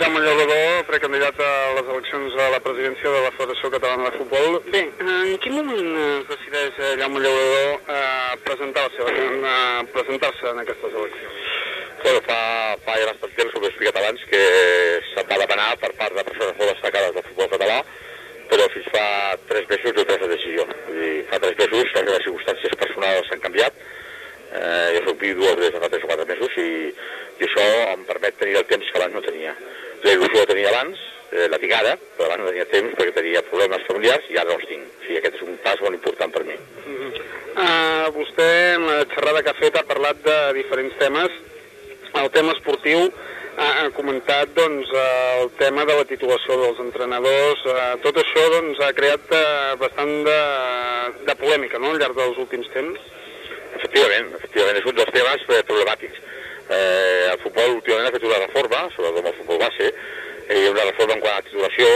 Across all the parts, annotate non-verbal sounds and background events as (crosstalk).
Jaume Llaurador, precandidat a les eleccions a la presidència de la Federació Catalana de Futbol. Bé, en quin moment es decideix eh, Jaume Llaurador eh, presentar-se eh, presentar en aquestes eleccions? Bueno, fa, fa ja bastant temps, com he explicat abans, que se'n va demanar per part de persones molt destacades del futbol català, però fins fa tres mesos no he pres la decisió. Vull dir, fa tres mesos les meves circumstàncies personals s'han canviat, eh, jo soc vídua des de fa tres o quatre mesos i, i això em permet tenir el temps que abans no tenia. La il·lusió la tenia abans, eh, la tigada, però abans no tenia temps perquè tenia problemes familiars i ara no els tinc. O sigui, aquest és un pas molt important per mi. Mm -hmm. uh, vostè, en la xerrada que ha fet, ha parlat de diferents temes el tema esportiu ha, ha comentat doncs, el tema de la titulació dels entrenadors. Eh, tot això doncs, ha creat eh, bastant de, de polèmica no? al llarg dels últims temps. Efectivament, efectivament, és un dels temes eh, problemàtics. Eh, el futbol últimament ha fet una reforma, sobretot el futbol base, i una reforma en quant a titulació,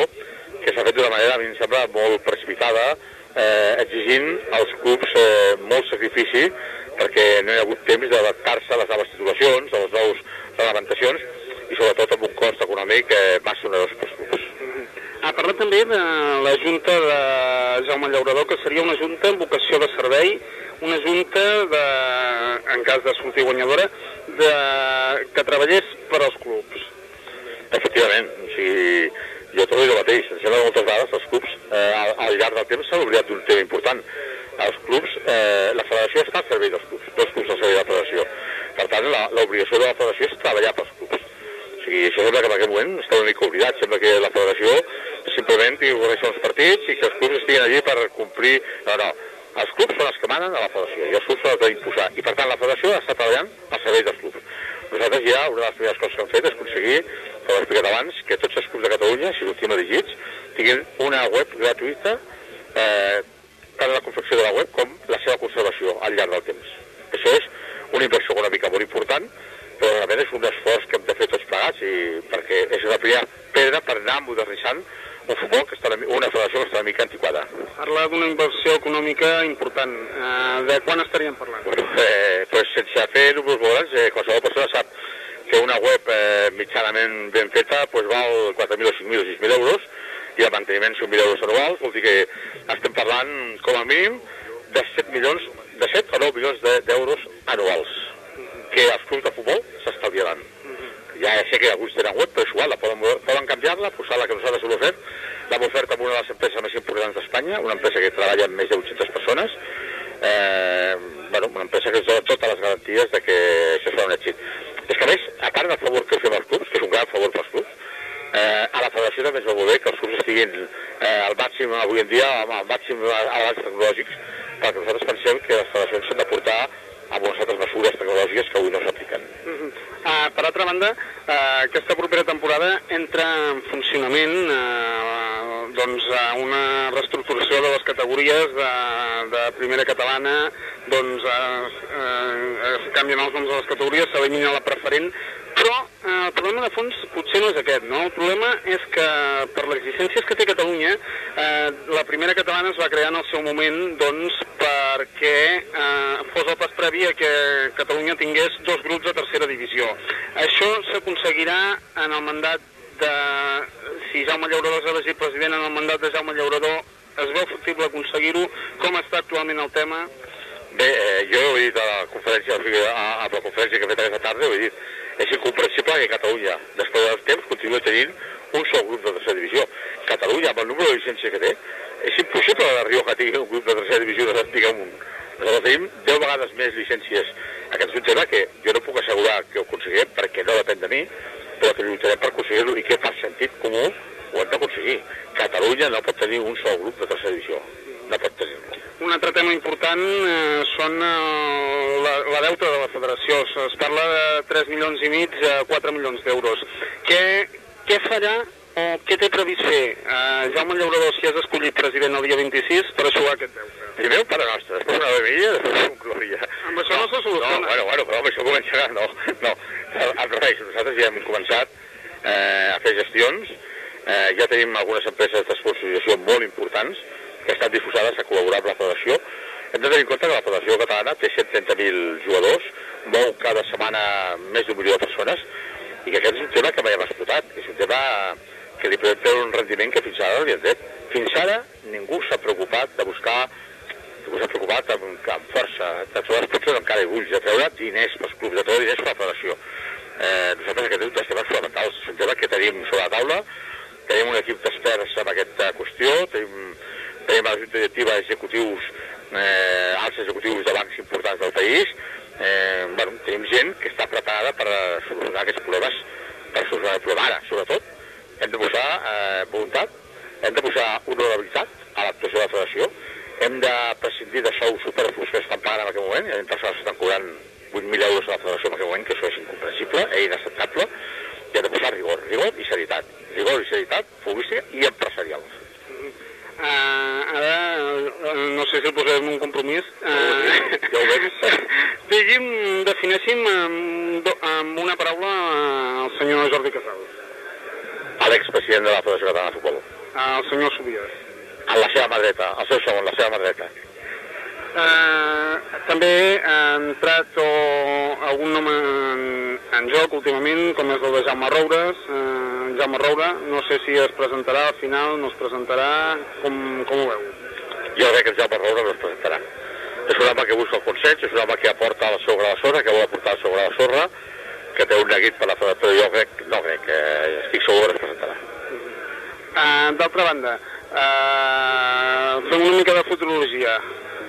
que s'ha fet d'una manera, a mi em sembla, molt precipitada, eh, exigint als clubs eh, molt sacrifici perquè no hi ha hagut temps d'adaptar-se a les noves titulacions, a les noves reglamentacions i sobretot amb un cost econòmic eh, massa onerós pels clubs. Ha parlat també de la Junta de Jaume Llaurador, que seria una Junta amb vocació de servei, una Junta, de, en cas de sortir guanyadora, de, que treballés per als clubs. Efectivament, o sigui, jo trobo el mateix, em sembla moltes vegades els clubs eh, al, llarg del temps s'han oblidat d'un tema important, els clubs, eh, la federació està al servei dels clubs, dos clubs al servei de la federació. Per tant, l'obligació de la federació és treballar pels clubs. O sigui, això sembla que en aquest moment està una mica oblidat, sembla que la federació simplement tingui organitzar els partits i que els clubs estiguin allí per complir... No, no, els clubs són els que manen a la federació i els clubs són els que imposar. I per tant, la federació està treballant al servei dels clubs. Nosaltres ja, una de les primeres coses que hem fet és aconseguir, com he explicat abans, que tots els clubs de Catalunya, si sortim elegits, tinguin una web gratuïta eh, tant la confecció de la web com la seva conservació al llarg del temps. Això és una inversió econòmica molt important, però realment és un esforç que hem de fer tots plegats i perquè és una primera pedra per anar modernitzant un futbol que està una, una federació que està una mica antiquada. Parla d'una inversió econòmica important. Uh, de quan estaríem parlant? Bueno, eh, pues sense fer números volants, eh, qualsevol persona sap que una web eh, mitjanament ben feta pues, val 4.000 o 5.000 o 6.000 euros i el manteniment són 1.000 euros anuals, vol dir que estem parlant com a mínim de 7 milions, de 7 o 9 milions d'euros de, anuals que els clubs de futbol s'estalviaran. Ja sé que alguns tenen web, però és igual, la poden, poden canviar-la, posar-la que nosaltres hem ofert. L'hem ofert amb una de les empreses més importants d'Espanya, una empresa que treballa amb més de 800 persones, eh, bueno, una empresa que ens dona totes les garanties de que això serà un èxit. És que a més, a part del favor que fem als clubs, que és un gran favor pels clubs, eh, a la federació també es va voler que els clubs estiguin eh, al màxim avui en dia, al màxim avanç tecnològics, perquè nosaltres pensem que les federacions s'han de portar amb unes altres mesures tecnològiques que avui no s'apliquen. Uh -huh. uh, per altra banda, uh, aquesta propera temporada entra en funcionament uh, doncs, uh, una reestructuració de les categories de, de primera catalana, doncs uh, uh, es canvien els noms de les categories, s'elimina la preferent, però el problema de fons potser no és aquest, no? El problema és que per les llicències que té Catalunya, eh, la primera catalana es va crear en el seu moment doncs, perquè eh, fos el pas previ a que Catalunya tingués dos grups de tercera divisió. Això s'aconseguirà en el mandat de... Si Jaume Llaurador és elegit president en el mandat de Jaume Llaurador, es veu factible aconseguir-ho? Com està actualment el tema? Bé, eh, jo ho he dit a la conferència, a, a la conferència que he fet aquesta tarda, ho he dit, és incomprensible que Catalunya, després del temps, continua tenint un sol grup de tercera divisió. Catalunya, amb el número de llicències que té, és impossible que la Rioja tingui un grup de tercera divisió de tinguem un. Nosaltres tenim 10 vegades més llicències. Aquest tema que jo no puc assegurar que ho aconseguirem perquè no depèn de mi, però que lluitarem per aconseguir-lo i que per sentit comú ho hem d'aconseguir. Catalunya no pot tenir un sol grup de tercera divisió. Pot tenir-lo. Un altre tema important eh, són eh, la, la deuta de la federació. Es parla de 3 milions i mig a 4 milions d'euros. Què, què farà o què té previst fer eh, Jaume Llaurador si és escollit president el dia 26 per aixugar aquest deute? Primer un pare nostre, després una bebida, després un glòria. Amb això no, no se soluciona. No, bueno, bueno, però amb això començarà, no, no. Al revés, nosaltres ja hem començat eh, a fer gestions, eh, ja tenim algunes empreses d'esponsorització molt importants, que estan disposades a col·laborar amb la federació. Hem de tenir en compte que la Federació Catalana té 130.000 jugadors, mou cada setmana més d'un milió de persones, i que aquest és un tema que mai hem explotat, és un tema que li podem treure un rendiment que fins ara no li hem tret. Fins ara ningú s'ha preocupat de buscar ningú s'ha preocupat amb, amb força, de trobar els potser amb cara i ulls, de treure diners pels clubs, de treure diners per la federació. Eh, nosaltres aquest és un dels temes fonamentals, és un tema que tenim sobre la taula, tenim un equip d'experts en aquesta qüestió, tenim, tenim a la Junta Directiva executius, eh, alts executius de bancs importants del país, eh, bueno, tenim gent que està preparada per solucionar aquests problemes, per solucionar el problema ara, sobretot. Hem de posar eh, voluntat, hem de posar honorabilitat a l'actuació de la federació, hem de prescindir de sous superflus que estan pagant en aquest moment, hi ha persones que estan cobrant 8.000 euros a la federació en aquest moment, que això és incomprensible i inacceptable, i hem de posar rigor, rigor i seritat, rigor i seritat futbolística i empresarial. Uh, ara, uh, no sé si el posarem un compromís. Uh, ja ho veig. (laughs) Digui'm, defineixin amb, amb una paraula el senyor Jordi Casals. L'expresident de la Federació Catalana de Futbol. El senyor Subies. En la seva mà dreta, el seu segon, la seva mà dreta. Uh, també ha entrat o, algun nom en, en joc últimament, com és el de Jaume Roures. Uh, Jaume Roura, no sé si es presentarà al final, no es presentarà, com, com ho veu? Jo crec que el Jaume Roura no es presentarà. És un home que busca el consens, és un home que aporta la sobre la sorra, que vol aportar sobre la sorra, que té un neguit per la federació, jo crec, no crec, que estic segur que es presentarà. Uh, D'altra banda, uh, fem una mica de futurologia.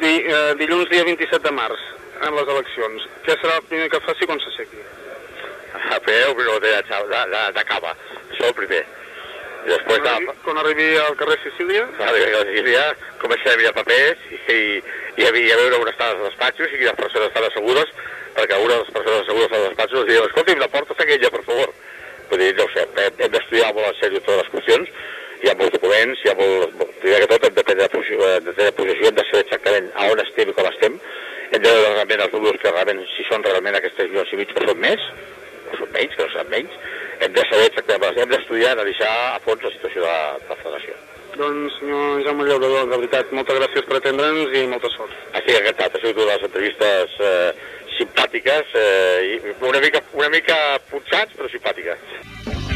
Di, uh, dilluns dia 27 de març, en les eleccions. Què serà el primer que faci quan s'aixequi? Obrir la botella de, de, de cava, això el primer. I després Quan arribi, quan arribi al carrer Sicília? a la Sicília començaré a mirar papers i, i, i, a, i a veure on estan els despatxos i quines persones estan assegudes, perquè una de les persones assegudes als despatxos diuen, escolti'm, la porta està aquella, per favor. Vull dir, no ho sé, hem, hem d'estudiar molt en sèrio totes les qüestions, hi ha molts documents, hi ha molt... Primer que tot hem de prendre posició, hem de prendre posició, hem de saber exactament a on estem i com estem, hem de veure realment els números que realment, si són realment aquestes milions i mig, que són més, o són menys, que no seran menys, hem de saber exactament, hem d'estudiar, analitzar a fons la situació de, de la federació. Doncs, senyor Jaume Llaurador, de veritat, moltes gràcies per atendre'ns i molta sort. Estic encantat, ha sigut una de les entrevistes eh, simpàtiques eh, i una mica, una mica punxats, però simpàtiques.